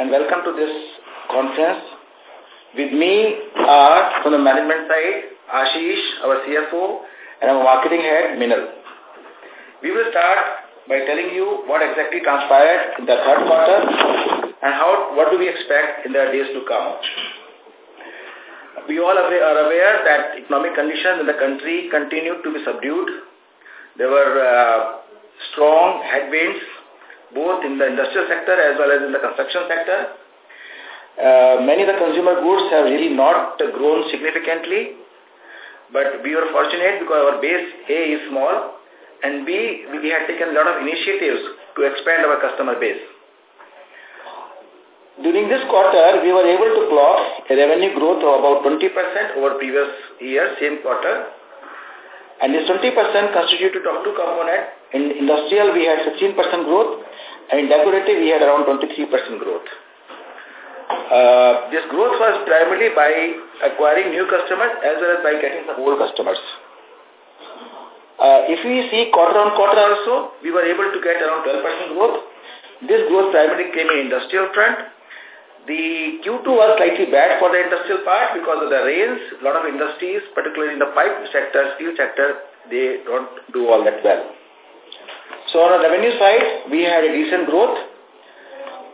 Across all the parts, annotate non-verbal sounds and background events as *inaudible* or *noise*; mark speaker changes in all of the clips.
Speaker 1: and welcome to this conference. With me are, from the management side, Ashish, our CFO, and our marketing head, Minal. We will start by telling you what exactly transpired in the third quarter and how what do we expect in the days to come. We all are aware that economic conditions in the country continued to be subdued. There were uh, strong headwinds both in the industrial sector as well as in the construction sector. Uh, many of the consumer goods have really not grown significantly, but we were fortunate because our base A is small and B, we had taken a lot of initiatives to expand our customer base. During this quarter, we were able to clock a revenue growth of about 20% over previous year, same quarter. And this 20% constituted of two components. In industrial, we had 16% growth and decorative we had around 23% growth. Uh, this growth was primarily by acquiring new customers as well as by getting the old customers. Uh, if we see quarter on quarter also, we were able to get around 12% growth. This growth primarily came in industrial front. The Q2 was slightly bad for the industrial part because of the rains. A lot of industries, particularly in the pipe sector, steel sector, they don't do all that well. So on the revenue side, we had a decent growth.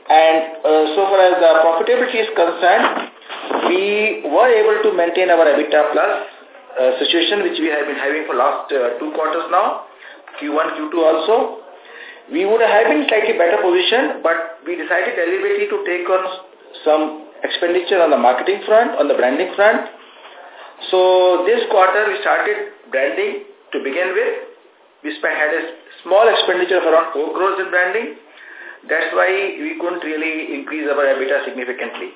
Speaker 1: And uh, so far as the profitability is concerned, we were able to maintain our EBITDA plus uh, situation which we have been having for last uh, two quarters now, Q1, Q2 also. We would have been slightly better position, but we decided deliberately to take on some expenditure on the marketing front, on the branding front. So this quarter we started branding to begin with we spent had a small expenditure of around 4 crores in branding. That's why we couldn't really increase our EBITDA significantly.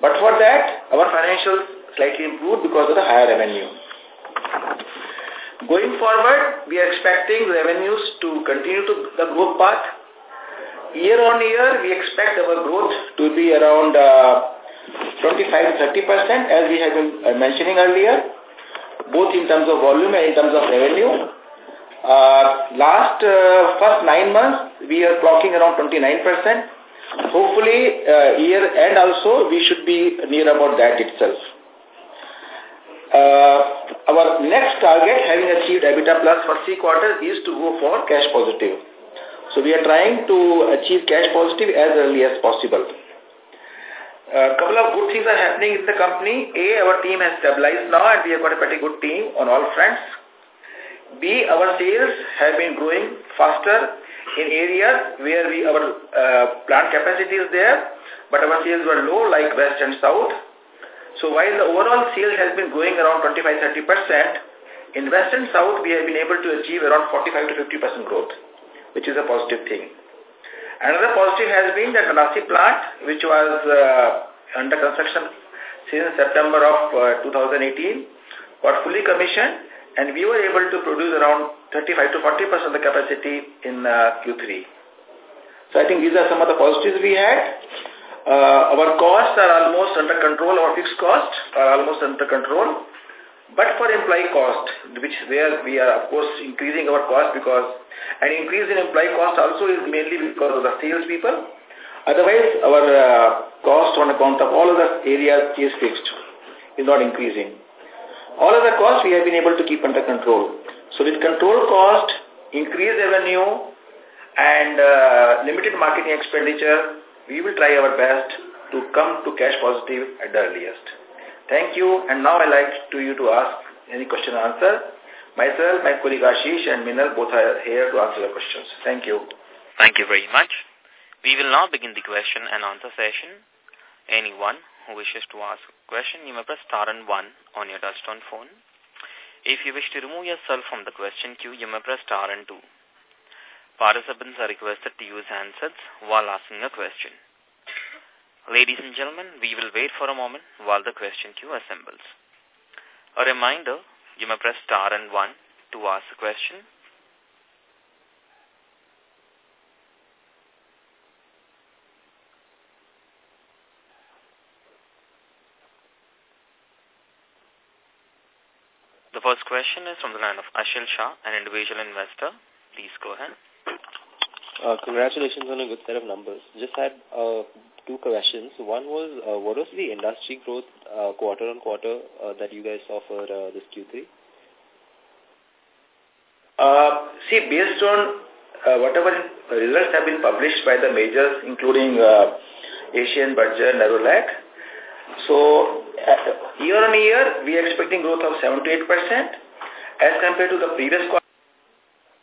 Speaker 1: But for that, our financials slightly improved because of the higher revenue. Going forward, we are expecting revenues to continue to the growth path. Year on year, we expect our growth to be around uh, 25-30% as we have been uh, mentioning earlier, both in terms of volume and in terms of revenue. Uh, last uh, first nine months, we are clocking around 29%. Hopefully, uh, year end also, we should be near about that itself. Uh, our next target, having achieved EBITDA plus for three quarters, is to go for cash positive. So we are trying to achieve cash positive as early as possible. A uh, couple of good things are happening in the company. A, our team has stabilized now and we have got a pretty good team on all fronts. B, our sales have been growing faster in areas where we our uh, plant capacity is there, but our sales were low like west and south. So while the overall sales has been growing around 25-30%, in west and south we have been able to achieve around 45 50% growth, which is a positive thing. Another positive has been that Nasik plant, which was uh, under construction since September of uh, 2018, got fully commissioned and we were able to produce around 35 to 40 percent of the capacity in uh, Q3. So I think these are some of the positives we had. Uh, our costs are almost under control, our fixed costs are almost under control. But for employee cost, which where we are of course increasing our cost because an increase in employee cost also is mainly because of the sales people. Otherwise, our uh, cost on account of all other areas is fixed, is not increasing. All other costs we have been able to keep under control. So with control cost, increased revenue, and uh, limited marketing expenditure, we will try our best to come to cash positive at the earliest. Thank you, and now I'd like to you to ask any question and answer. Myself, my colleague Ashish and Minal both are here to answer the questions. Thank you.
Speaker 2: Thank you very much. We will now begin the question and answer session. Anyone who wishes to ask a question, you may press star and one on your touchtone phone. If you wish to remove yourself from the question queue, you may press star and two. Participants are requested to use handsets while asking a question. Ladies and gentlemen, we will wait for a moment while the question queue assembles. A reminder, you may press star and one to ask a question. first question is from the line of Ashil Shah, an individual investor. Please go ahead.
Speaker 3: Uh, congratulations on a good set of numbers. Just had uh, two questions. One was, uh, what was the industry growth uh, quarter on quarter uh, that you guys saw for uh, this Q3?
Speaker 1: Uh, see, based on uh, whatever results have been published by the majors, including uh, Asian, Berger, Nerolac, so year on year, we are expecting growth of 7 to 8 percent. As compared to the previous quarter,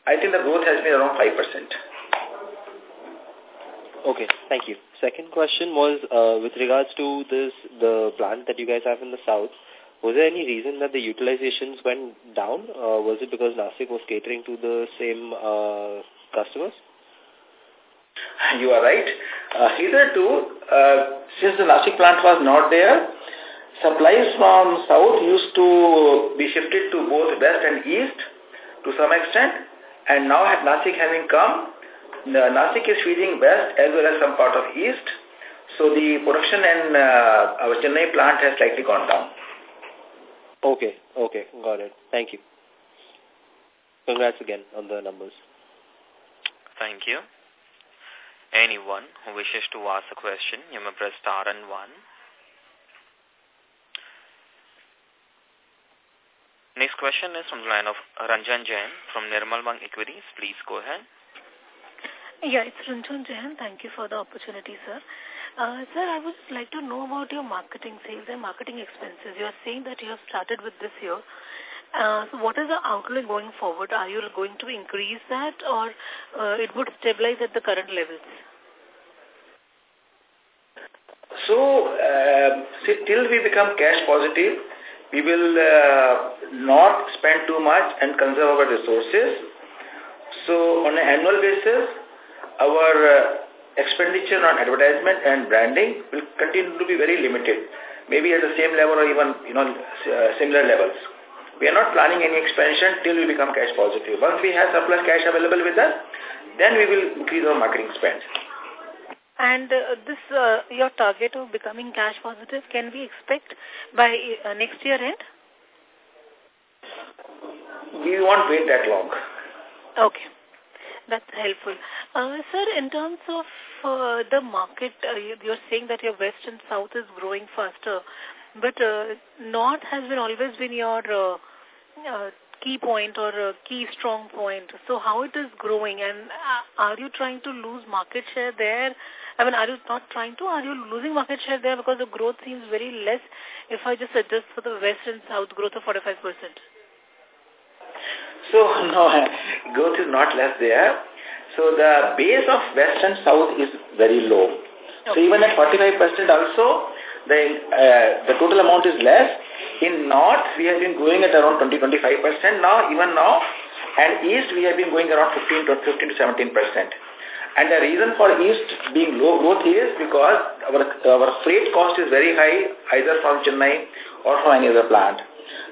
Speaker 1: I think the growth has been around 5 percent.
Speaker 3: Okay, thank you. Second question was uh, with regards to this the plant that you guys have in the south. Was there any reason that the utilizations went down? Uh, was it because Nasik was catering to the same uh, customers?
Speaker 2: You are right.
Speaker 1: Uh, two, uh, since the Nasik plant was not there, Supplies from south used to be shifted to both west and east to some extent and now Nasik having come, Nasik is feeding west as well as some part of east. So the production in uh, our Chennai plant has slightly gone down.
Speaker 3: Okay, okay, got it. Thank you. Congrats again on the numbers.
Speaker 2: Thank you. Anyone who wishes to ask a question, you may press star and one. Next question is from the line of Ranjan Jain from Nirmal Bang Equities. Please go ahead.
Speaker 4: Yeah, it's Ranjan Jain. Thank you for the opportunity, sir. Uh, sir, I would like to know about your marketing sales and marketing expenses. You are saying that you have started with this year. Uh, so what is the outlook going forward? Are you going to increase that or uh, it would stabilize at the current levels?
Speaker 1: So, uh, see, till we become cash positive, we will uh, not spend too much and conserve our resources. So on an annual basis, our uh, expenditure on advertisement and branding will continue to be very limited, maybe at the same level or even you know uh, similar levels. We are not planning any expansion till we become cash positive. Once we have surplus cash available with us, then we will increase our marketing spend.
Speaker 4: And uh, this, uh, your target of becoming cash positive, can we expect by uh, next year end? We won't wait that long. Okay. That's helpful. Uh, sir, in terms of uh, the market, uh, you're saying that your west and south is growing faster, but uh, north has been always been your uh, uh, key point or uh, key strong point. So how it is growing and uh, are you trying to lose market share there I mean, are you not trying to? Are you losing market share there because the growth seems very less if I just adjust for the West and South growth of 45%? So, *laughs* no,
Speaker 1: *laughs* growth is not less there. So, the base of West and South is very low. Okay. So, even at 45% also, the, uh, the total amount is less. In North, we have been growing at around 20-25% now, even now. And East, we have been going around 15 to 15 to 17%. And the reason for east being low growth is because our, our freight cost is very high either from Chennai or from any other plant.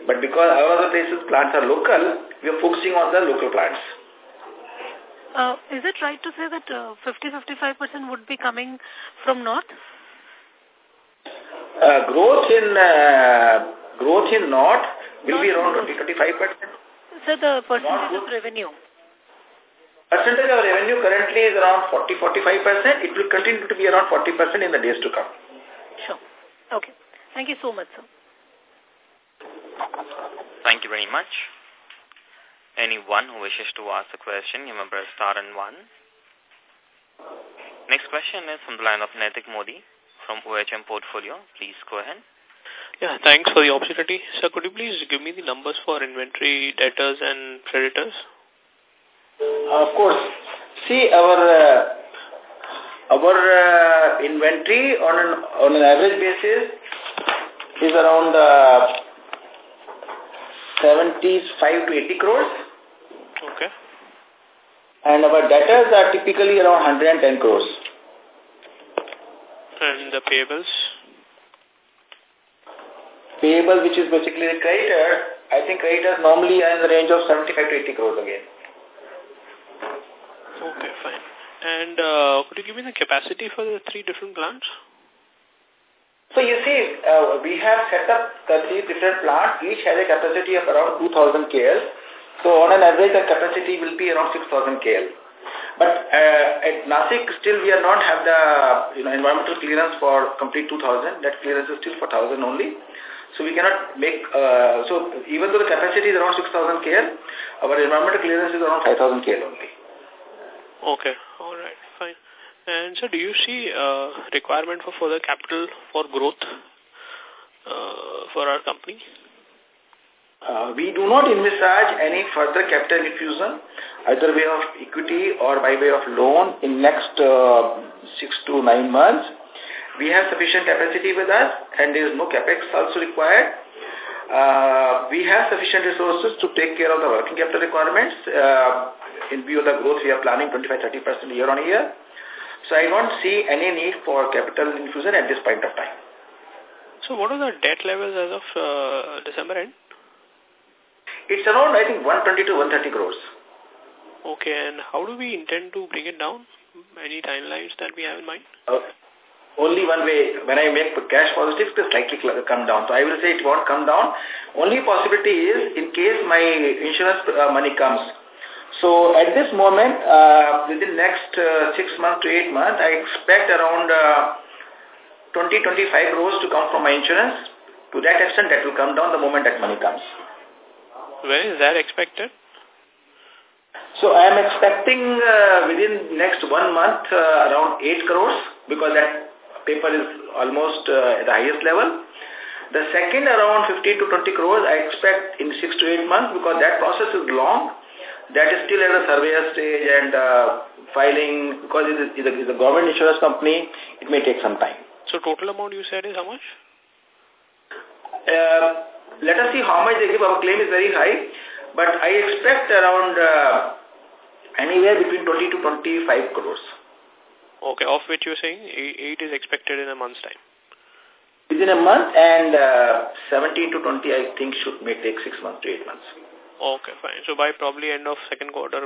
Speaker 1: But because our other places plants are local, we are focusing on the local plants.
Speaker 4: Uh, is it right to say that 50-55% uh, would be coming from north?
Speaker 1: Uh, growth in uh, growth in north will north be around 20-25%.
Speaker 4: So the percentage of revenue.
Speaker 1: Percentage of revenue currently is around 40-45%. It will continue to be around 40% in the days to come.
Speaker 4: Sure. Okay. Thank you so much, sir.
Speaker 2: Thank you very much. Anyone who wishes to ask a question, you may press star and one. Next question is from the line of Naitik Modi from OHM Portfolio. Please go ahead.
Speaker 5: Yeah, thanks for the opportunity. Sir, could you please give me the numbers for inventory debtors and creditors?
Speaker 1: Of course, see our
Speaker 5: uh,
Speaker 1: our uh, inventory on an on an average basis is around uh, 75 to 80 crores. Okay. And our debtors are typically around 110 crores.
Speaker 5: And the payables?
Speaker 1: Payable, which is basically the creditor, I think creditors normally are in the range of 75 to 80 crores again.
Speaker 5: Okay, fine. And uh, could you give me the capacity for the three different plants?
Speaker 1: So you see, uh, we have set up the three different plants. Each has a capacity of around 2,000 KL. So on an average, the capacity will be around 6,000 KL. But uh, at Nasik, still we are not have the you know environmental clearance for complete 2,000. That clearance is still for 1,000 only. So we cannot make, uh, so even though the capacity is around 6,000 KL, our environmental clearance is around 5,000 KL
Speaker 6: only.
Speaker 5: Okay. All right. Fine. And so do you see uh, requirement for further capital for growth uh, for our
Speaker 1: company? Uh, we do not envisage any further capital infusion, either way of equity or by way of loan in next uh, six to nine months. We have sufficient capacity with us and there is no capex also required. Uh, we have sufficient resources to take care of the working capital requirements. Uh, in view of the growth, we are planning 25-30% year on year. So I don't see any need for capital infusion at this point of time.
Speaker 5: So what are the debt levels as of uh, December end? It's around, I think, 120 to 130 crores. Okay, and how do we intend to bring it down? Any timelines that we have in mind? Uh,
Speaker 1: only one way, when I make cash positive, it will slightly come down. So I will say it won't come down. Only possibility is, in case my insurance uh, money comes, so at this moment, uh, within next uh, six months to eight months, I expect around uh, 20-25 crores to come from my insurance. To that extent, that will come down the moment that money comes.
Speaker 5: When is that expected?
Speaker 1: So I am expecting uh, within next one month uh, around 8 crores because that paper is almost uh, at the highest level. The second around 15 to 20 crores I expect in 6 to 8 months because that process is long that is still at the surveyor stage and uh, filing because it is, it is a government insurance company,
Speaker 5: it may take some time. So total amount you said is how much?
Speaker 1: Uh, let us see how much they give. Our claim is very high, but I expect around uh,
Speaker 5: anywhere between
Speaker 1: 20 to 25 crores.
Speaker 5: Okay, of which you're saying 8 is expected in a month's time. Within a month
Speaker 1: and uh, 17 to 20, I think, should may take 6 months to 8 months.
Speaker 5: Okay, fine. So by probably end of second quarter,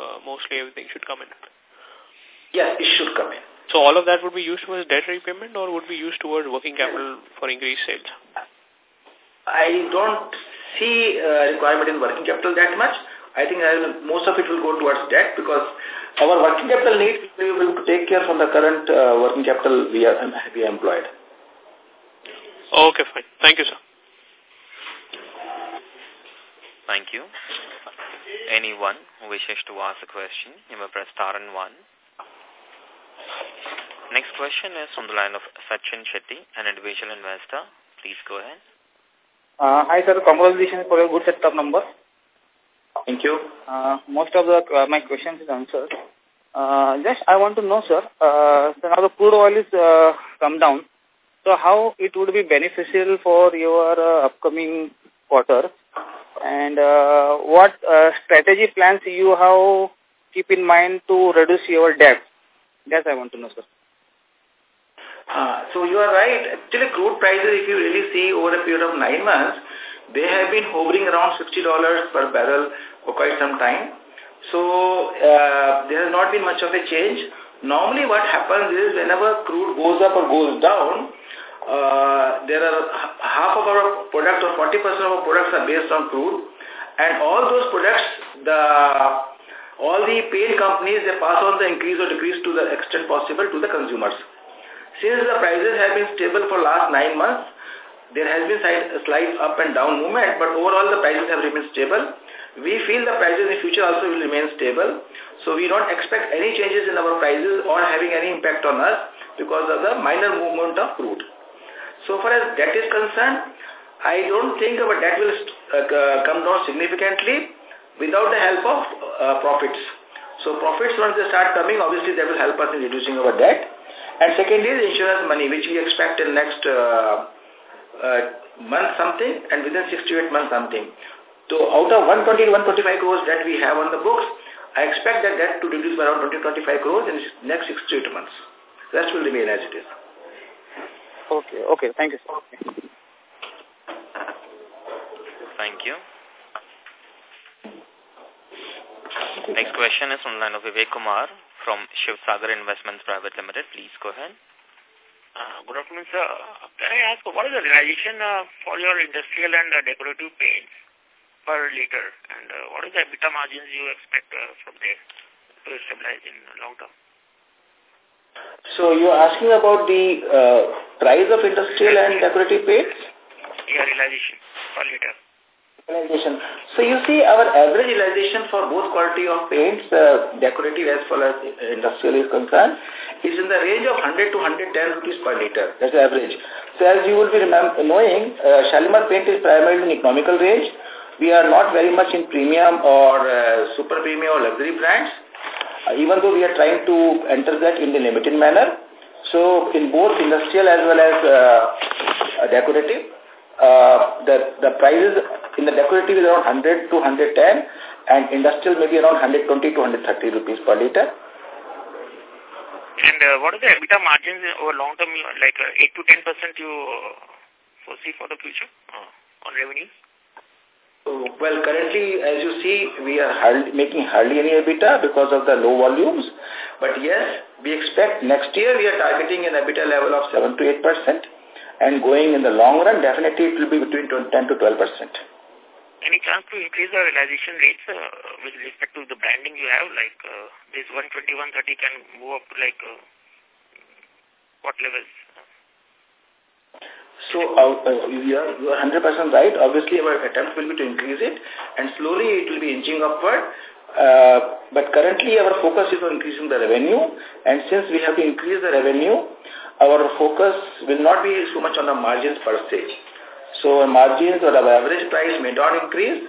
Speaker 5: uh, mostly everything should come in. Yes, it should come in. So all of that would be used towards debt repayment or would be used towards working capital for increased sales? I don't see requirement in working capital that much. I think I will,
Speaker 1: most of it will go towards debt because our working capital needs we will take care from the current uh, working capital we are, we are employed.
Speaker 5: Okay, fine. Thank you, sir.
Speaker 2: Thank you. Anyone who wishes to ask a question, you may press star and one. Next question is from the line of Sachin Shetty, an individual investor. Please go ahead.
Speaker 1: Uh, hi, sir. Congratulations for your good set of numbers. Thank you. Uh, most of the uh, my questions is answered. Uh, just I want to know, sir, uh, so now the crude oil is uh, come down. So how it would be beneficial for your uh, upcoming quarter and uh, what uh, strategy plans you have keep in mind to reduce your debt? That's I want to know, sir. Uh, so you are right. Actually, crude prices, if you really see over a period of nine months, they have been hovering around $60 per barrel for quite some time. So uh, there has not been much of a change. Normally what happens is whenever crude goes up or goes down, uh, there are half of our products or 40% of our products are based on crude. And all those products, the all the paid companies, they pass on the increase or decrease to the extent possible to the consumers. Since the prices have been stable for last nine months, there has been a slight up and down movement, but overall the prices have remained stable. We feel the prices in the future also will remain stable. So we don't expect any changes in our prices or having any impact on us because of the minor movement of crude. So far as debt is concerned, I don't think our debt will uh, uh, come down significantly without the help of uh, profits. So profits once they start coming, obviously that will help us in reducing our debt. And second is insurance money, which we expect in next uh, uh month something and within 6 to 8 months something. So out of 120 125 crores that we have on the books, I expect that debt to reduce by around 20 25 crores in next 6 to 8 months. Rest will remain as it is. Okay, okay. Thank you,
Speaker 2: Thank you. Next question is from the line of Vivek Kumar from Shiv Sagar Investments Private Limited. Please go ahead.
Speaker 6: Uh, good afternoon, sir. Can I ask, what is the realization uh, for your industrial and uh, decorative paints per liter? And uh, what is the EBITDA margins you expect uh, from there to stabilize in the long term?
Speaker 7: So you
Speaker 1: are asking about the uh, price of industrial and decorative paints? Yeah, realization per liter. Realization. So you see our average realization for both quality of paints, uh, decorative as well as industrial is concerned, is in the range of 100 to 110 rupees per liter. That's the average. So as you will be knowing, uh, Shalimar paint is primarily in economical range. We are not very much in premium or uh, super premium or luxury brands even though we are trying to enter that in the limited manner, so in both industrial as well as uh, decorative, uh, the, the prices in the decorative is around 100 to 110 and industrial maybe around 120 to 130 rupees per liter.
Speaker 6: And uh, what are the EBITDA margins over long term, like uh, 8 to 10 percent you uh, foresee for the future uh, on revenues? Well, currently, as you see, we are hardly, making
Speaker 1: hardly any EBITDA because of the low volumes. But yes, we expect next year we are targeting an EBITDA level of 7 to 8 percent. And going in the long run, definitely it will be between 10 to 12 percent.
Speaker 6: Any chance to increase the realization rates uh, with respect to the branding you have? Like uh, this 120, 130 can move up like uh, what levels?
Speaker 1: So uh, you are 100% right. Obviously, our attempt will be to increase it, and slowly it will be inching upward. Uh, but currently, our focus is on increasing the revenue, and since we have to increase the revenue, our focus will not be so much on the margins per se. So our margins or our average price may not increase.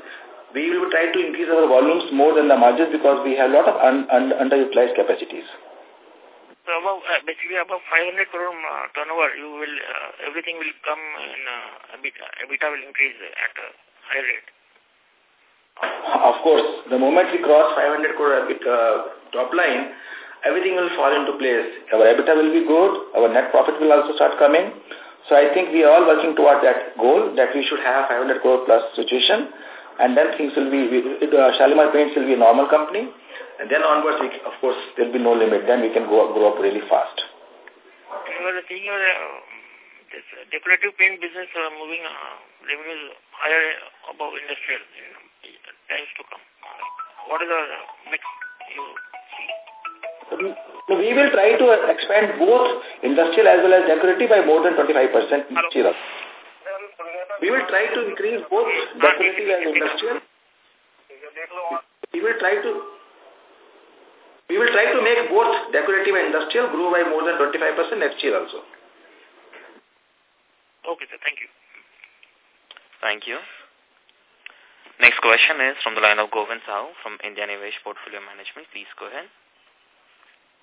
Speaker 1: We will try to increase our volumes more than the margins because we have a lot of un un underutilized capacities
Speaker 6: so about uh, basically about 500 crore uh, turnover, you will uh, everything will come in uh, EBITDA. EBITDA will increase at a high rate. Of
Speaker 1: course, the moment we cross 500 crore EBITDA uh, top line, everything will fall into place. Our EBITDA will be good. Our net profit will also start coming. So I think we are all working toward that goal that we should have 500 crore plus situation, and then things will be. Uh, Shalimar Paints will be a normal company and then onwards, we, of course, there'll be no limit. Then we can go up, grow up really fast.
Speaker 6: Your, your uh, this uh, decorative paint business uh, moving uh, revenues higher above industrial you times to come. What is the mix you
Speaker 1: see? We will try to expand both industrial as well as decorative by more than 25% each year. We will try to increase both ah, decorative and industrial. We will try to we will try to make both decorative and industrial grow by more than 25% next year
Speaker 2: also.
Speaker 6: Okay, sir. Thank
Speaker 1: you.
Speaker 2: Thank you. Next question is from the line of Govind Sahu from India Nivesh Portfolio Management.
Speaker 7: Please go ahead.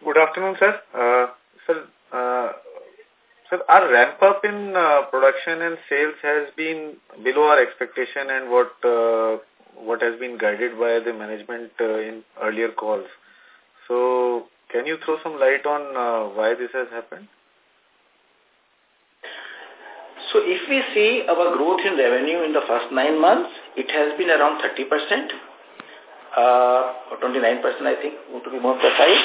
Speaker 7: Good afternoon, sir. Uh, sir, uh, sir, our ramp-up in uh, production and sales has been below our expectation and what uh, what has been guided by the management uh, in earlier calls. So can you throw some light on uh, why this has happened? So if we see our growth in
Speaker 1: revenue in the first nine months, it has been around 30%, uh, or 29% I think, to be more precise.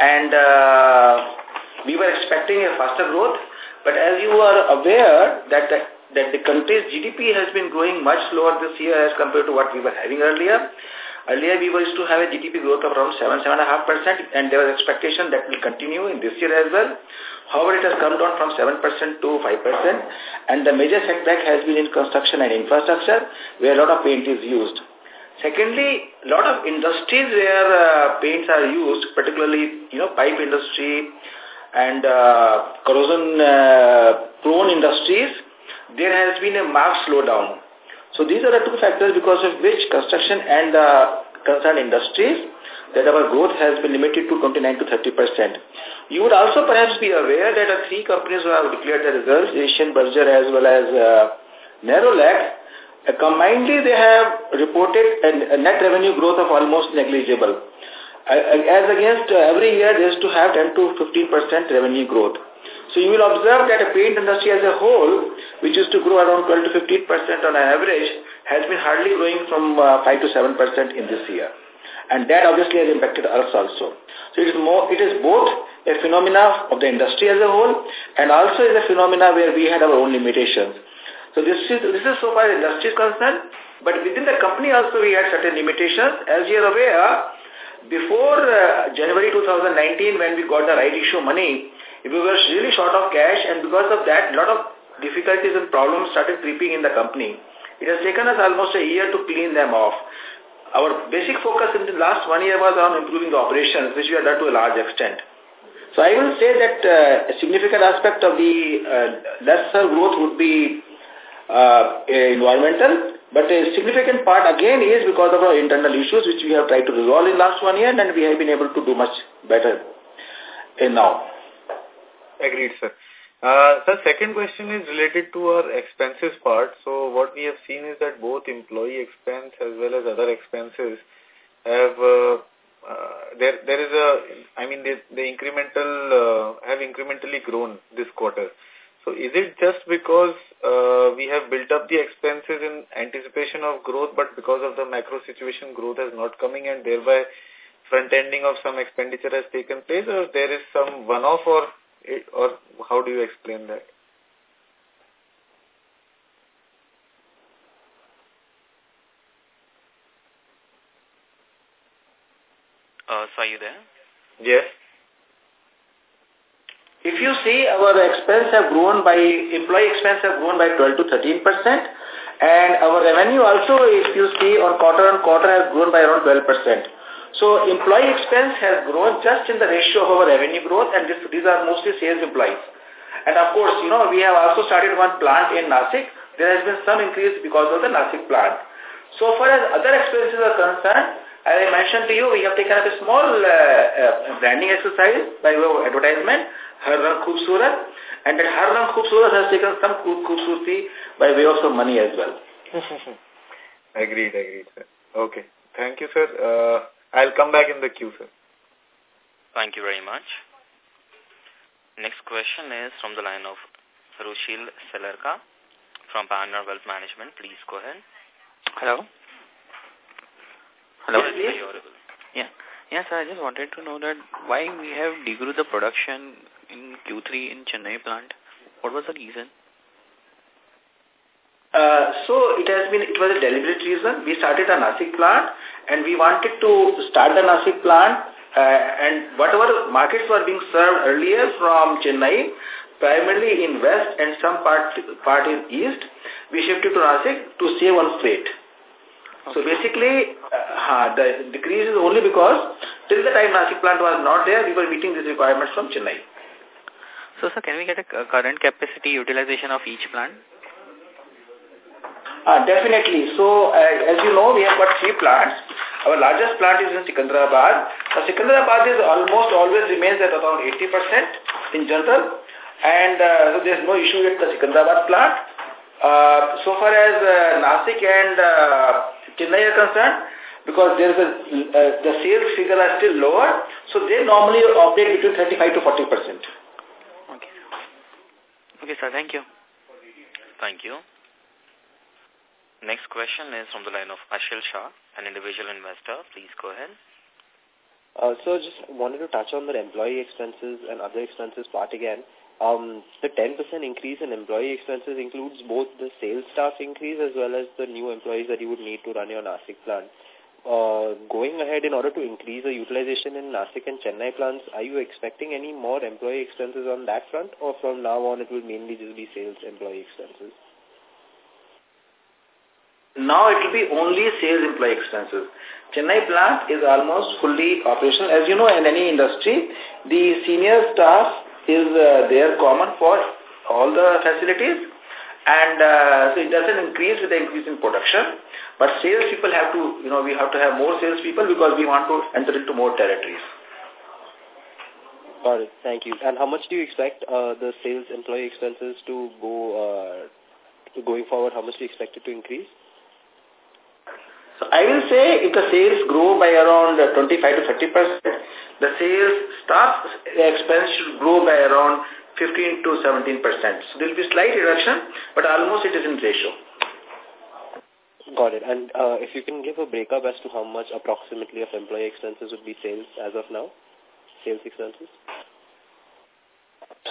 Speaker 1: And uh, we were expecting a faster growth, but as you are aware that the, that the country's GDP has been growing much slower this year as compared to what we were having earlier, Earlier, we used to have a GDP growth of around 7-7.5%, and there was expectation that will continue in this year as well. However, it has come down from 7% to 5%, and the major setback has been in construction and infrastructure, where a lot of paint is used. Secondly, a lot of industries where uh, paints are used, particularly, you know, pipe industry and uh, corrosion-prone uh, industries, there has been a marked slowdown. So these are the two factors because of which construction and the concerned industries that our growth has been limited to 29 to 30 percent. You would also perhaps be aware that the three companies who have declared their results, Asian Berger as well as uh, Nerolac, uh, combinedly they have reported a, a net revenue growth of almost negligible. Uh, as against uh, every year they used to have 10 to 15 percent revenue growth. So you will observe that a paint industry as a whole, which used to grow around 12 to 15 percent on an average, has been hardly growing from uh, 5 to 7 percent in this year. And that obviously has impacted us also. So it is, more, it is both a phenomena of the industry as a whole and also is a phenomena where we had our own limitations. So this is, this is so far industry is concerned. But within the company also we had certain limitations. As you are aware, before uh, January 2019 when we got the right issue money, if we were really short of cash and because of that, lot of difficulties and problems started creeping in the company. It has taken us almost a year to clean them off. Our basic focus in the last one year was on improving the operations, which we have done to a large extent. So I will say that uh, a significant aspect of the uh, lesser growth would be uh, environmental, but a significant part again is because of our internal issues which we have tried to resolve in last one year and we have been able to do much better
Speaker 7: now. Agreed, sir. Uh, sir, second question is related to our expenses part. So what we have seen is that both employee expense as well as other expenses have, uh, uh, there, there is a, I mean, the, the incremental, have incrementally grown this quarter. So is it just because we have built up the expenses in anticipation of growth, but because of the macro situation, growth has not coming and thereby front-ending of some expenditure has taken place, or there is some one-off or it, or how do you explain that?
Speaker 2: Uh, so are you there?
Speaker 7: Yes.
Speaker 1: If you see, our expense have grown by, employee expense have grown by 12 to 13 percent and our revenue also, if you see, on quarter on quarter has grown by around 12 percent. So employee expense has grown just in the ratio of our revenue growth and this, these are mostly sales employees. And of course, you know, we have also started one plant in Nasik. There has been some increase because of the Nasik plant. So far as other expenses are concerned, as I mentioned to you, we have taken up a small uh, uh, branding exercise by way of advertisement, Har Rang Khubsurat, and that Har Rang Khubsurat has taken some Khubsurati by way of some money as
Speaker 7: well. *laughs* agreed, agreed, sir. Okay. Thank you, sir. Uh, I'll come back in the queue, sir.
Speaker 2: Thank you very much. Next question is from the line of Rushil Selarka from Panor Wealth Management. Please go ahead. Hello. Hello. Yes, yeah. Yes, I just wanted to know that why we have degrew the production in Q3 in Chennai plant. What was the reason? Uh,
Speaker 1: so it has been, it was a deliberate reason. We started a Nasik plant and we wanted to start the Nasik plant uh, and whatever markets were being served earlier from Chennai, primarily in west and some part, part in east, we shifted to Nasik to save on freight. Okay. So basically, uh, the decrease is only because till the time Nasik plant was not there, we were meeting these requirements from Chennai.
Speaker 2: So, sir, can we get a current capacity utilization of each plant? Uh, definitely.
Speaker 1: So, uh, as you know, we have got
Speaker 2: three plants. Our largest plant is in
Speaker 1: Sikandrabad. So, Sikandrabad is almost always remains at around 80% in general. And uh, so there is no issue with the Sikandrabad plant. Uh, so far as uh, Nasik and uh, Chennai are concerned, because there is a, uh, the sales figure are still lower, so they normally operate between 35 to 40 percent. Okay.
Speaker 2: Okay, sir. Thank you. Thank you. Next question is from the line of Ashil Shah, an individual investor. Please go ahead.
Speaker 3: Uh, so just wanted to touch on the employee expenses and other expenses part again. Um, the 10% increase in employee expenses includes both the sales staff increase as well as the new employees that you would need to run your Nasik plant. Uh, going ahead, in order to increase the utilization in Nasik and Chennai plants, are you expecting any more employee expenses on that front or from now on it will mainly just be sales employee expenses?
Speaker 1: Now it will be only sales employee expenses. Chennai plant is almost fully operational. As you know, in any industry, the senior staff is uh, there common for all the facilities. And uh, so it doesn't increase with the increase in production. But sales people have to, you know, we have to have more sales people because we want to
Speaker 3: enter into more territories. Got it. Thank you. And how much do you expect uh, the sales employee expenses to go, uh, going forward? How much do you expect it to increase? So I will
Speaker 1: say if the sales grow by
Speaker 3: around 25
Speaker 1: to 30 percent, the sales staff expense should grow by around 15 to 17 percent. So there will be slight reduction, but almost it is in ratio.
Speaker 3: Got it. And uh, if you can give a breakup as to how much approximately of employee expenses would be sales as of now, sales expenses?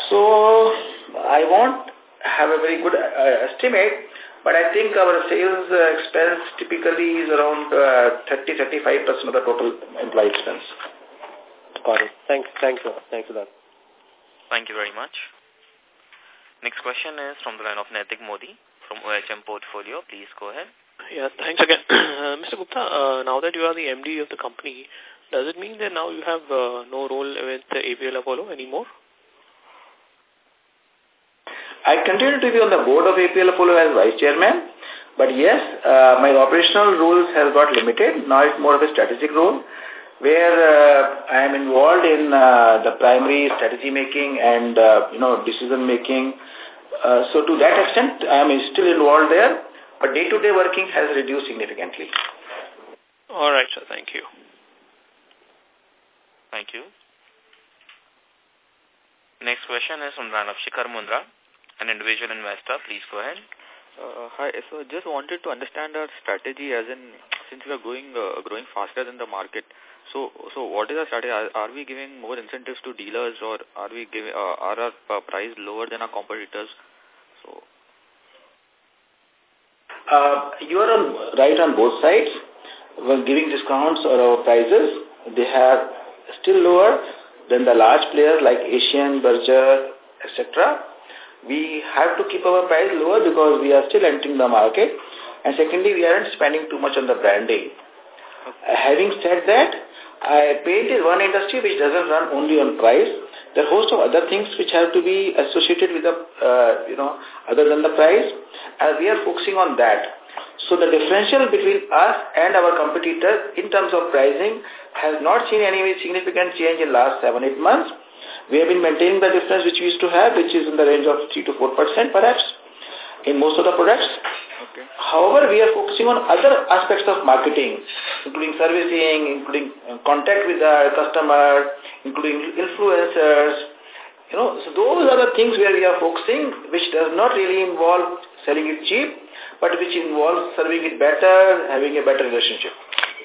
Speaker 1: So I won't have a very good uh, estimate, but I think our sales uh, expense typically is around 30-35% uh, of the total
Speaker 3: employee expense. Got it. Thanks, thanks, thanks a lot.
Speaker 2: Thank you very much. Next question is from the line of Naitik Modi from OHM Portfolio. Please go ahead.
Speaker 5: Yeah, thanks again. *clears throat* Mr. Gupta, uh, now that you are the MD of the company, does it mean that now you have uh, no role with AVL Apollo anymore?
Speaker 1: I continue to be on the board of APL Apollo as vice chairman. But yes, uh, my operational roles have got limited. Now it's more of a strategic role where uh, I am involved in uh, the primary strategy making and, uh, you know, decision making. Uh, so to that extent, I am still involved there. But day-to-day -day working has reduced significantly.
Speaker 5: All right, sir. Thank you.
Speaker 2: Thank you. Next question is from Ranav Shikhar Mundra an individual investor. Please go ahead. Uh, hi, so just wanted to understand our strategy as in since we are going uh, growing faster than the market. So, so what is our strategy? Are, are we giving more incentives to dealers, or are we giving uh, are our uh, price lower than our competitors? So,
Speaker 1: uh, you are on, right on both sides. When giving discounts or our prices, they are still lower than the large players like Asian, Berger, etc we have to keep our price lower because we are still entering the market. And secondly, we aren't spending too much on the branding. Uh, having said that, paint is one industry which doesn't run only on price. There are host of other things which have to be associated with the, uh, you know, other than the price. And uh, we are focusing on that. So the differential between us and our competitors in terms of pricing has not seen any significant change in last seven, eight months. We have been maintaining the difference which we used to have, which is in the range of 3 to 4% perhaps in most of the products. Okay. However, we are focusing on other aspects of marketing, including servicing, including uh, contact with the customer, including influencers, you know, so those are the things where we are focusing, which does not really involve selling it cheap, but which involves serving it better, having a better relationship.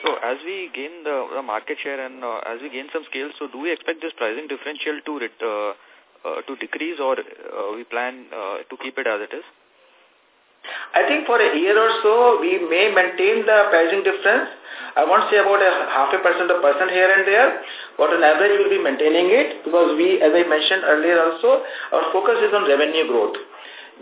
Speaker 1: So as we gain the, the market
Speaker 2: share and uh, as we gain some scale, so do we expect this pricing differential to uh, uh, to decrease or uh, we plan uh, to keep it as it is? I think for a year
Speaker 1: or so, we may maintain the pricing difference. I won't say about a half a percent or percent here and there, but on average we'll be maintaining it because we, as I mentioned earlier also, our focus is on revenue growth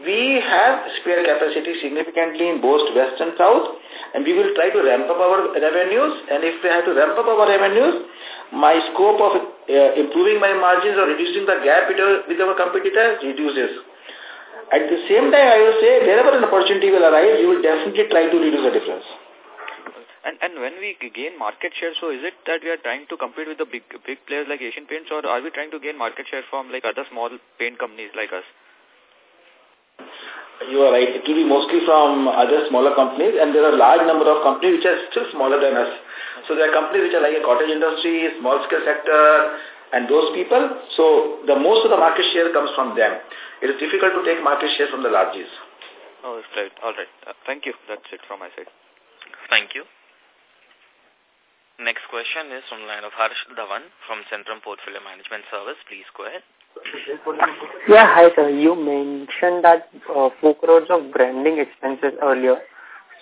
Speaker 1: we have spare capacity significantly in both west and south and we will try to ramp up our revenues and if we have to ramp up our revenues my scope of uh, improving my margins or reducing the gap with our, competitors reduces at the same time i will say wherever an opportunity will arise we will definitely try to reduce the difference
Speaker 2: and and when we gain market share so is it that we are trying to compete with the big big players like asian paints or are we trying to gain market share from like other small paint companies like us
Speaker 1: you are right. It will be mostly from other smaller companies and there are a large number of companies which are still smaller than us. So there are companies which are like a cottage industry, small scale sector, and those people. So the most of the market share comes from them. It is difficult to take market share from the larges.
Speaker 5: Oh, right. All right. Uh, thank
Speaker 1: you.
Speaker 2: That's it from my side. Thank you. Next question is from the line of Harsh Dhawan from Centrum Portfolio Management Service. Please go ahead.
Speaker 3: Yeah, hi sir. You mentioned that uh, 4 crores of branding expenses earlier.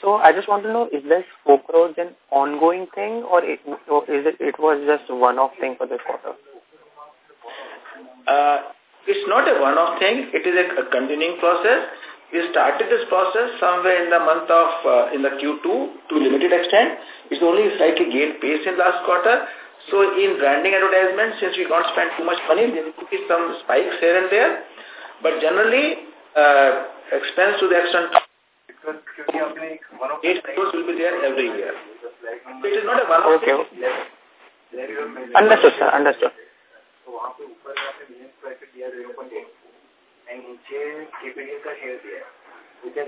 Speaker 3: So I just want to know, is this 4 crores an ongoing thing or, it, or is it, it was just one-off thing for this quarter?
Speaker 1: Uh, it's not a one-off thing. It is a, a, continuing process. We started this process somewhere in the month of, uh, in the Q2 to limited extent. It's only slightly gained pace in last quarter so in branding advertisement, since we can't spend too much money, there could be some spikes here and there. But generally, uh, expense to the extent eight crores will be there every year. it is not a one Okay. Understood,
Speaker 6: sir. Understood.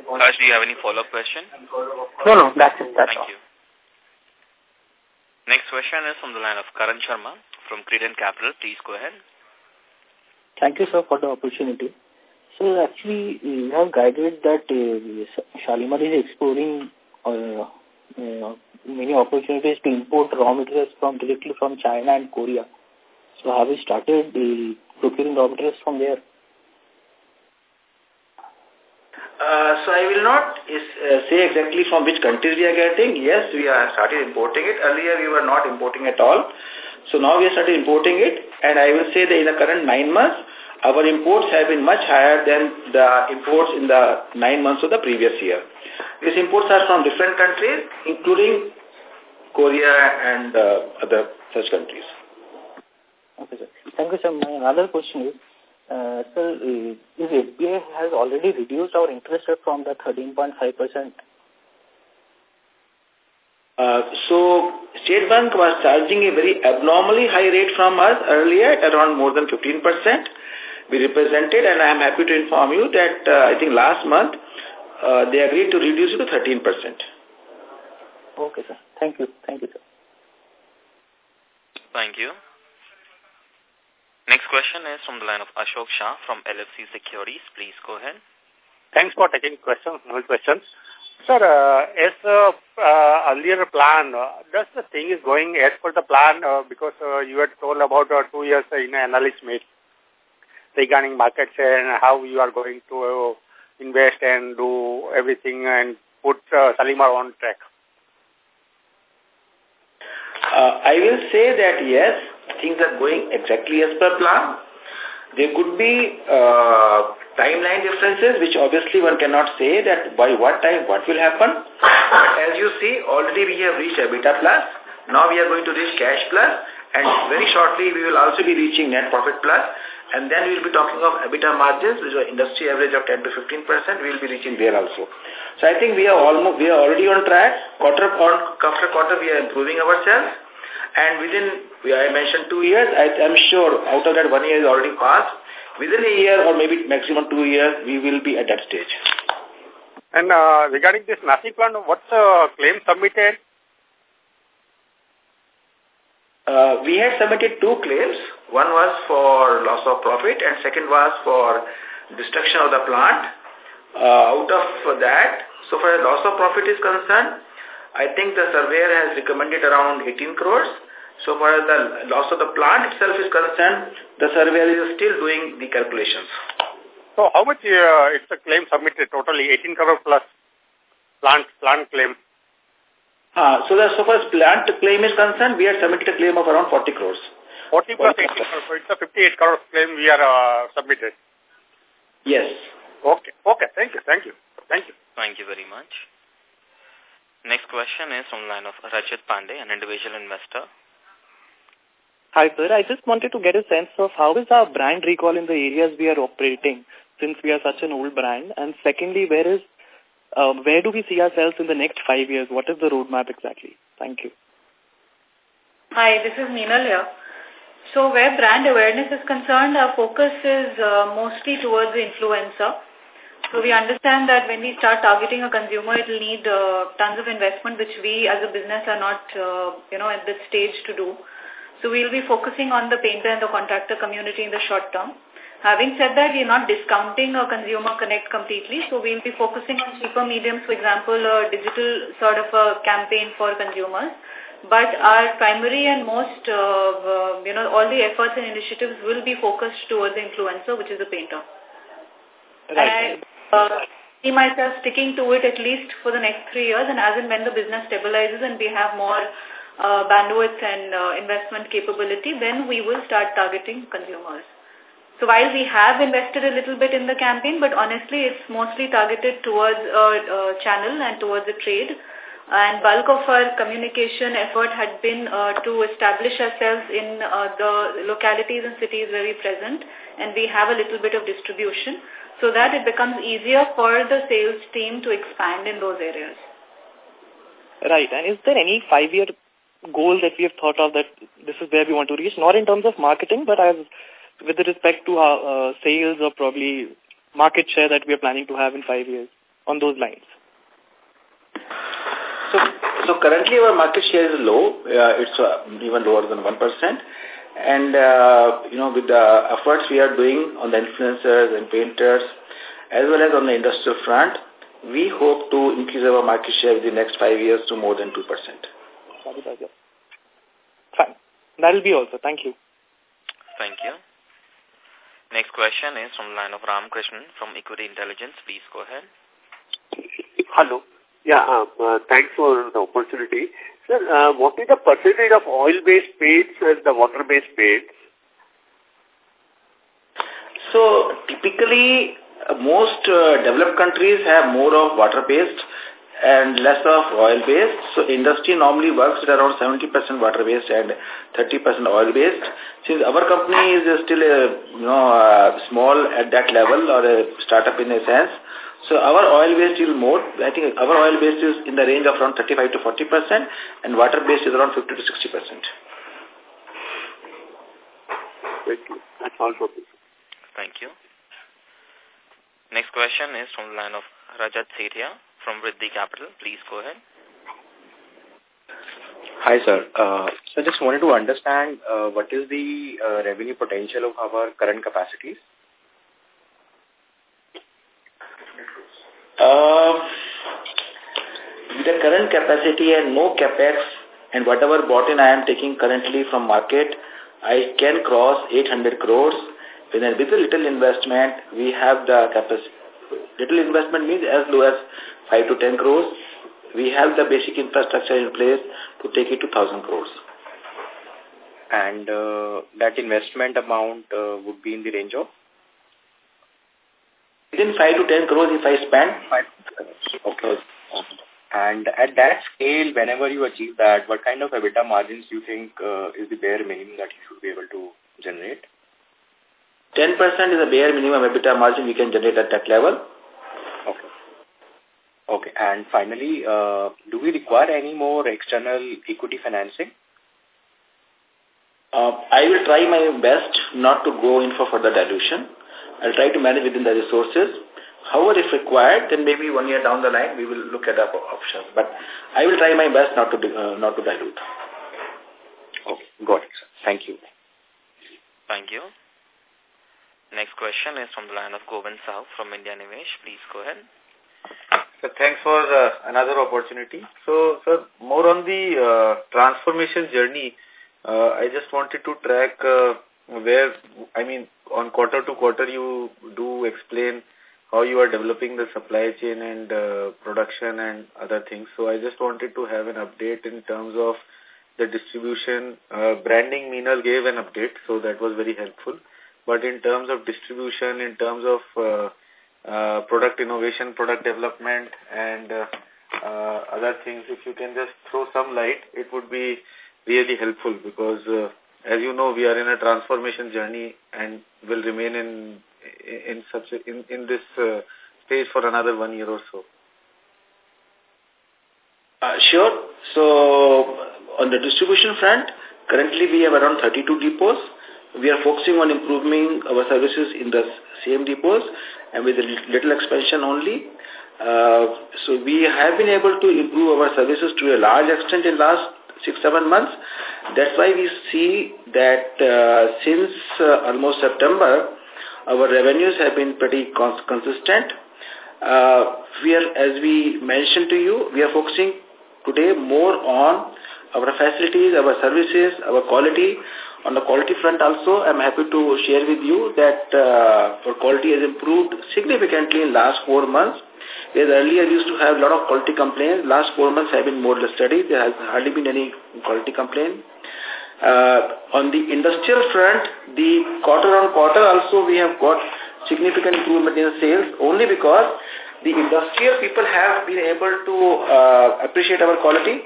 Speaker 2: Raj, do you have any follow-up question? No, no,
Speaker 3: that's it. That's Thank all. you.
Speaker 2: Next question is from the line of Karan Sharma from Credent Capital. Please go ahead.
Speaker 3: Thank you, sir, for the opportunity. So actually, you have guided that uh, Shalimar is exploring uh,
Speaker 7: uh,
Speaker 3: many opportunities to import raw materials from directly from China and Korea. So have you started uh, procuring raw materials from there?
Speaker 1: Uh, so I will not is, uh, say exactly from which countries we are getting. Yes, we are started importing it. Earlier we were not importing at all. So now we are started importing it and I will say that in the current nine months, our imports have been much higher than the imports in the nine months of the previous year. These imports are from different countries, including Korea and uh, other such countries.
Speaker 3: Okay, sir. Thank you, sir. My another question is, sir, uh, SBI uh, has already reduced our interest rate from the 13.5%?
Speaker 1: Uh, so, State Bank was charging a very abnormally high rate from us earlier, around more than 15%. We represented, and I am happy to inform you that uh, I think last month uh, they agreed to reduce it to 13%.
Speaker 6: Okay, sir. Thank you. Thank you, sir.
Speaker 2: Thank you. Next question is from the line of Ashok Shah from LFC Securities. Please go ahead.
Speaker 6: Thanks for taking question, no questions.
Speaker 7: Sir, uh, as uh, uh, earlier plan, uh, does the thing is going as per the plan uh, because uh, you had told about uh, two years uh, in an analyst meet regarding market share and how you are going to uh, invest and do everything and put uh, on track?
Speaker 1: Uh, I will say that yes, things are going exactly as per plan. There could be uh, timeline differences, which obviously one cannot say that by what time what will happen. as you see, already we have reached EBITDA plus. Now we are going to reach cash plus, and very shortly we will also be reaching net profit plus. And then we will be talking of EBITDA margins, which are industry average of 10 to 15 percent. We will be reaching there also. So I think we are almost we are already on track. Quarter on quarter, quarter we are improving ourselves, and within we, I mentioned two years. I am sure out of that one year is already passed. Within a year or maybe maximum two years, we will be at that stage.
Speaker 7: And uh, regarding this Nasik plant, what's the claim submitted?
Speaker 1: Uh, we had submitted two claims. One was for loss of profit and second was for destruction of the plant. Uh, out of that, so far as loss of profit is concerned, I think the surveyor has recommended around 18 crores so far as the loss of the plant itself is concerned, the surveyor is still doing the calculations.
Speaker 7: So how much uh, it's a claim submitted totally, 18 crore plus plant plant claim? Uh, so as so far as plant claim is concerned, we have submitted a claim of around 40
Speaker 2: crores. 40 plus 18 crores,
Speaker 7: so it's a 58 crore claim we are uh, submitted. Yes. Okay, okay, thank you, thank you, thank you. Thank you very much.
Speaker 2: Next question is from the line of Rajat Pandey, an individual investor.
Speaker 5: Hi, sir. I just wanted to get a sense of how is our brand recall in the areas we are operating since we are such an old brand? And secondly, where is uh, where do we see ourselves in the next five years? What is the roadmap exactly? Thank you.
Speaker 4: Hi, this is Meenal here. So where brand awareness is concerned, our focus is uh, mostly towards the influencer. So we understand that when we start targeting a consumer, it will need uh, tons of investment, which we as a business are not, uh, you know, at this stage to do. So we'll be focusing on the painter and the contractor community in the short term. Having said that, we're not discounting a consumer connect completely, so we'll be focusing on cheaper mediums, for example, a digital sort of a campaign for consumers. But our primary and most, uh, uh you know, all the efforts and initiatives will be focused towards the influencer, which is the painter. Right. And I uh, see myself sticking to it at least for the next three years, and as and when the business stabilizes and we have more uh, bandwidth and uh, investment capability, then we will start targeting consumers. So while we have invested a little bit in the campaign, but honestly it's mostly targeted towards a, a channel and towards the trade. And bulk of our communication effort had been uh, to establish ourselves in uh, the localities and cities where we present and we have a little bit of distribution so that it becomes easier for the sales team to expand in those areas.
Speaker 5: Right. And is there any five-year goal that we have thought of that this is where we want to reach, not in terms of marketing, but as with respect to our uh, sales or probably market share that we are planning to have in five years on those lines.
Speaker 1: So, so currently our market share is low. Uh, it's uh, even lower than 1%. And, uh, you know, with the efforts we are doing on the influencers and painters, as well as on the industrial front, we hope to increase our market share within the next five years to more than 2%.
Speaker 2: Fine. That will be also. Thank you. Thank you. Next question is from the line of Ramkrishnan from Equity Intelligence. Please go ahead.
Speaker 6: Hello. Yeah, uh, uh, thanks for the opportunity. Sir, uh, what is the percentage of oil-based paints and the water-based paints? So,
Speaker 1: typically, uh, most uh, developed countries have more of water-based and less of oil-based. So industry normally works at around 70% water-based and 30% oil-based. Since our company is still a, you know, a uh, small at that level or a startup in a sense, so our oil-based is more, I think our oil-based is in the range of around 35 to 40% and water-based is around 50 to 60%.
Speaker 2: Thank you. That's all for this. Thank you. Next question is from the line of Rajat Setia from Riddhi Capital. Please go ahead.
Speaker 3: Hi, sir. Uh, so just wanted to
Speaker 1: understand uh, what is the uh, revenue potential of our current capacities? Uh, the current capacity and no capex and whatever bought in I am taking currently from market, I can cross 800 crores. With a little investment, we have the capacity, Little investment means as low as 5 to 10 crores. We have the basic infrastructure in place to take it to 1,000 crores. And uh, that investment amount uh, would be in the range of? Within 5 to 10 crores if I spend. 5 Okay. And at that scale, whenever you achieve that, what kind of EBITDA margins do you think uh, is the bare minimum that you should be able to generate? 10% is the bare minimum EBITDA
Speaker 3: margin we can generate at that level.
Speaker 1: Okay. Okay. And finally, uh, do we require any more external equity financing? Uh, I will try my best not to go in for further dilution. I'll try to manage within the resources. However, if required, then maybe one year down the line, we will look at our options. But I will try my best not to uh, not to dilute. Okay. Got it. Sir. Thank you.
Speaker 2: Thank you. Next question is from the line
Speaker 7: of Govind Sahu from India Nivesh. Please go ahead. So thanks for uh, another opportunity. So, sir, more on the uh, transformation journey, uh, I just wanted to track uh, where, I mean, on quarter to quarter you do explain how you are developing the supply chain and uh, production and other things. So I just wanted to have an update in terms of the distribution. Uh, branding, Meenal gave an update, so that was very helpful but in terms of distribution, in terms of uh, uh, product innovation, product development, and uh, uh, other things, if you can just throw some light, it would be really helpful because, uh, as you know, we are in a transformation journey and will remain in in such a, in in this uh, stage for another one year or so.
Speaker 1: Uh, sure. So on the distribution front, currently we have around 32 depots we are focusing on improving our services in the same depots and with little expansion only. Uh, so we have been able to improve our services to a large extent in last six, seven months. That's why we see that uh, since uh, almost September, our revenues have been pretty cons consistent. Uh, we are, as we mentioned to you, we are focusing today more on our facilities, our services, our quality, on the quality front also, I'm happy to share with you that uh, our quality has improved significantly in last four months. Whereas earlier used to have a lot of quality complaints. Last four months have been more or less steady. There has hardly been any quality complaint. Uh, on the industrial front, the quarter on quarter also we have got significant improvement in sales only because the industrial people have been able to uh, appreciate our quality.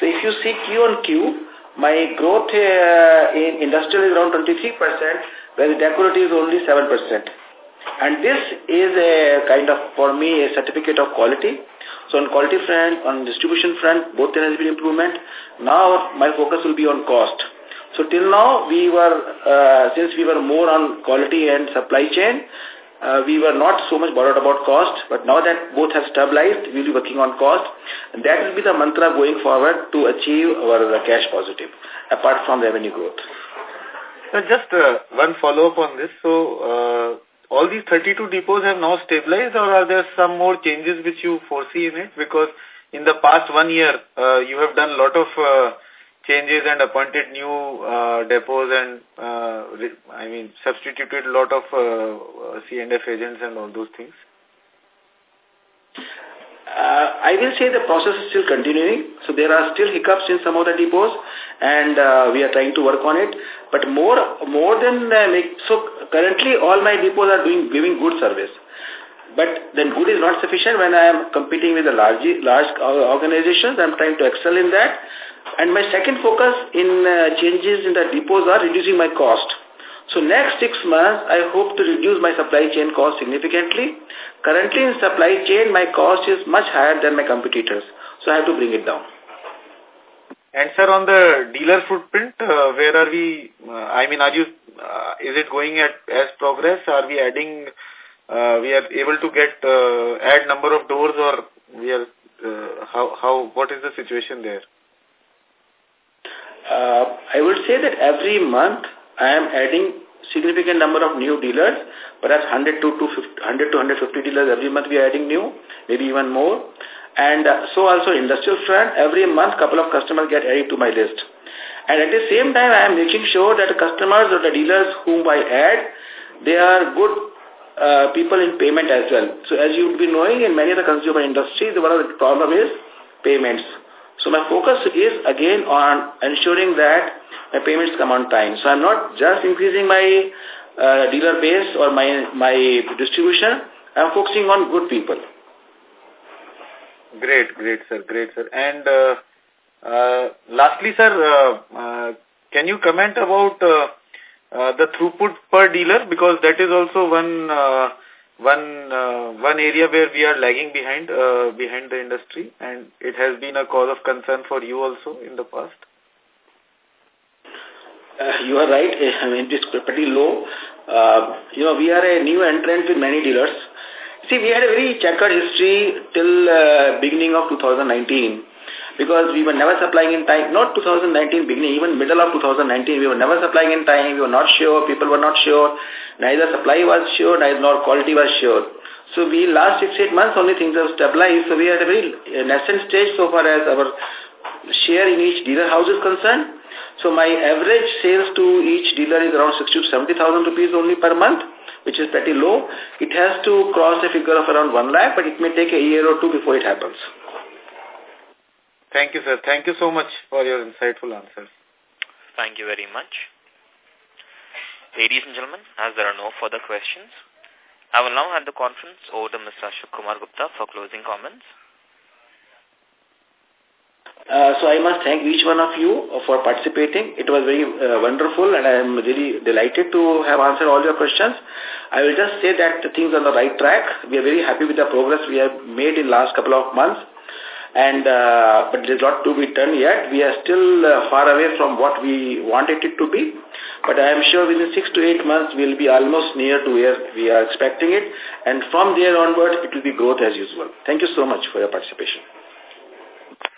Speaker 1: So if you see Q on Q, my growth uh, in industrial is around 23%, the decorative is only 7%. And this is a kind of, for me, a certificate of quality. So on quality front, on distribution front, both there has been improvement. Now my focus will be on cost. So till now, we were, uh, since we were more on quality and supply chain, uh, we were not so much bothered about cost, but now that both have stabilized, we'll be working on cost and that will be the mantra going forward to achieve our uh, cash positive, apart from revenue growth.
Speaker 7: just uh, one follow-up on this. So, uh, all these 32 depots have now stabilized or are there some more changes which you foresee in it? Because in the past one year, uh, you have done a lot of uh, changes and appointed new uh, depots and, uh, I mean, substituted a lot of uh, C&F agents and all those things. Uh, I will say the process
Speaker 1: is still continuing. So there are still hiccups in some of the depots and uh, we are trying to work on it. But more more than uh, make, so currently all my depots are doing giving good service. But then good is not sufficient when I am competing with the large, large organizations. I'm trying to excel in that. And my second focus in uh, changes in the depots are reducing my cost. So next six months, I hope to reduce my supply chain cost significantly. Currently in supply chain, my cost is much higher than my competitors.
Speaker 7: So I have to bring it down. And sir, on the dealer footprint, uh, where are we? Uh, I mean, are you? Uh, is it going at as progress? Are we adding? Uh, we are able to get uh, add number of doors, or we are uh, how how? What is the situation there? Uh, I would say that
Speaker 1: every month I am adding significant number of new dealers, perhaps 100 to, 250, 100 to 150 dealers every month we are adding new, maybe even more. And uh, so also industrial front, every month couple of customers get added to my list. And at the same time, I am making sure that the customers or the dealers whom I add, they are good uh, people in payment as well. So as you would be knowing, in many of the consumer industries, one of the problem is payments. So my focus is again on ensuring that my payments come on time. So I'm not just increasing my uh, dealer base or my, my
Speaker 7: distribution. I'm focusing on good people. Great, great, sir. Great, sir. And uh, uh, lastly, sir, uh, uh can you comment about uh, uh, the throughput per dealer? Because that is also one one uh, one area where we are lagging behind uh, behind the industry and it has been a cause of concern for you also in the past
Speaker 5: uh, you are right
Speaker 1: i mean it's pretty low uh, you know we are a new entrant with many dealers see we had a very checkered history till uh, beginning of 2019 because we were never supplying in time, not 2019 beginning, even middle of 2019, we were never supplying in time, we were not sure, people were not sure, neither supply was sure, neither nor quality was sure. So we last six, eight months only things have stabilized, so we are at a very nascent stage so far as our share in each dealer house is concerned. So my average sales to each dealer is around 60 to 70,000 rupees only per month, which is pretty low. It has to cross a figure of around 1 lakh, but it may take a year or two before it happens.
Speaker 7: Thank you, sir. Thank you so much for your insightful answers. Thank you very much.
Speaker 2: Ladies and gentlemen, as there are no further questions, I will now hand the conference over to Mr. Ashok Kumar Gupta for closing comments.
Speaker 1: Uh, so I must thank each one of you for participating. It was very uh, wonderful and I am really delighted to have answered all your questions. I will just say that things are on the right track. We are very happy with the progress we have made in last couple of months and uh, but there's a lot to be done yet. We are still uh, far away from what we wanted it to be, but I am sure within six to eight months we'll be almost near to where we are expecting it, and from there onward it will be growth as usual. Thank you so much for your participation.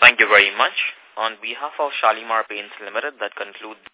Speaker 2: Thank you very much. On behalf of Shalimar Paints Limited, that concludes